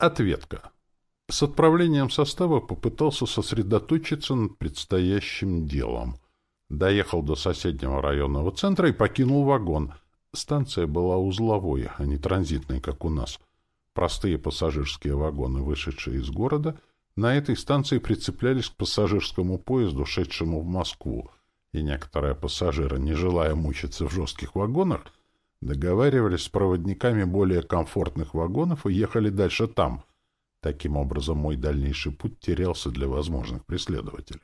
Ответка. С отправлением состава попытался сосредоточиться над предстоящим делом. Доехал до соседнего районного центра и покинул вагон. Станция была узловой, а не транзитной, как у нас. Простые пассажирские вагоны, вышедшие из города, на этой станции прицеплялись к пассажирскому поезду, шедшему в Москву, и некоторые пассажиры, не желая мучиться в жестких вагонах, договаривались с проводниками более комфортных вагонов и ехали дальше там — Таким образом, мой дальнейший путь терялся для возможных преследователей.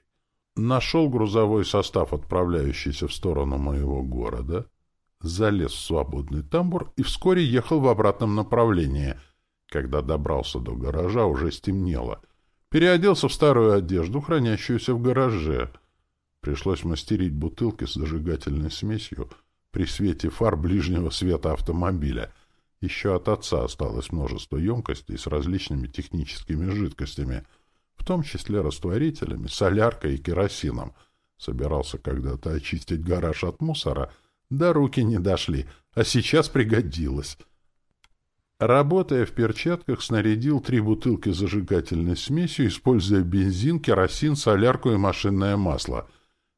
Нашел грузовой состав, отправляющийся в сторону моего города, залез в свободный тамбур и вскоре ехал в обратном направлении. Когда добрался до гаража, уже стемнело. Переоделся в старую одежду, хранящуюся в гараже. Пришлось мастерить бутылки с зажигательной смесью при свете фар ближнего света автомобиля — еще от отца осталось множество емкостей с различными техническими жидкостями, в том числе растворителями, соляркой и керосином. Собирался когда-то очистить гараж от мусора, да руки не дошли, а сейчас пригодилось. Работая в перчатках, снарядил три бутылки зажигательной смесью, используя бензин, керосин, солярку и машинное масло.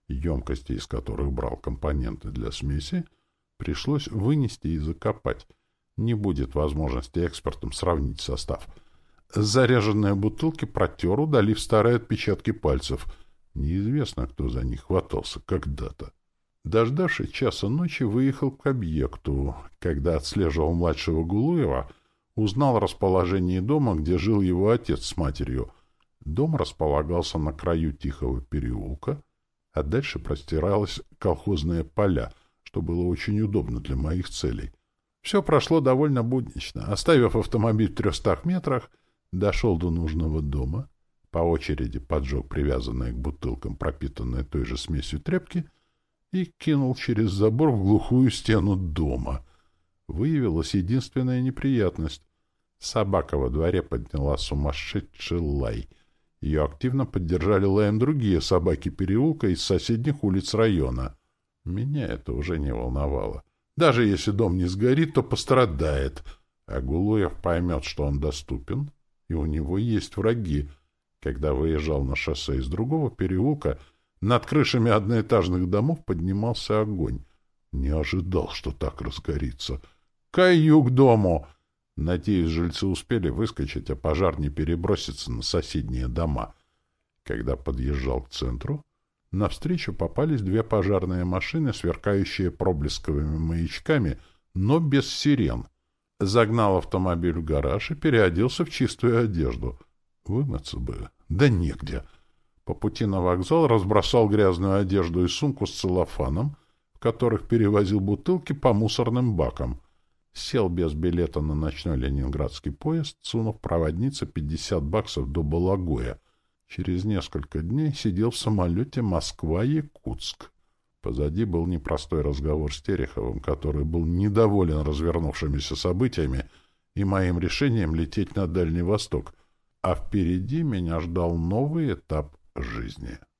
Емкости, из которых брал компоненты для смеси, пришлось вынести и закопать не будет возможности экспортом сравнить состав. Заряженные бутылки протер, удалив старые отпечатки пальцев. Неизвестно, кто за них хватался когда-то. Дождавшись часа ночи, выехал к объекту. Когда отслеживал младшего Гулуева, узнал расположение дома, где жил его отец с матерью. Дом располагался на краю тихого переулка, а дальше простиралось колхозные поля, что было очень удобно для моих целей. Все прошло довольно буднично. Оставив автомобиль в трехстах метрах, дошел до нужного дома, по очереди поджег привязанные к бутылкам пропитанные той же смесью тряпки и кинул через забор в глухую стену дома. Выявилась единственная неприятность. Собака во дворе подняла сумасшедший лай. Ее активно поддержали лаем другие собаки переулка из соседних улиц района. Меня это уже не волновало. Даже если дом не сгорит, то пострадает. А Гулуев поймет, что он доступен, и у него есть враги. Когда выезжал на шоссе из другого переулка, над крышами одноэтажных домов поднимался огонь. Не ожидал, что так разгорится. Каю к дому! Надеюсь, жильцы успели выскочить, а пожар не перебросится на соседние дома. Когда подъезжал к центру, Навстречу попались две пожарные машины, сверкающие проблесковыми маячками, но без сирен. Загнал автомобиль в гараж и переоделся в чистую одежду. Вымыться бы. Да негде. По пути на вокзал разбросал грязную одежду и сумку с целлофаном, в которых перевозил бутылки по мусорным бакам. Сел без билета на ночной ленинградский поезд, сунув проводнице 50 баксов до Балагоя — Через несколько дней сидел в самолете Москва-Якутск. Позади был непростой разговор с Тереховым, который был недоволен развернувшимися событиями и моим решением лететь на Дальний Восток, а впереди меня ждал новый этап жизни.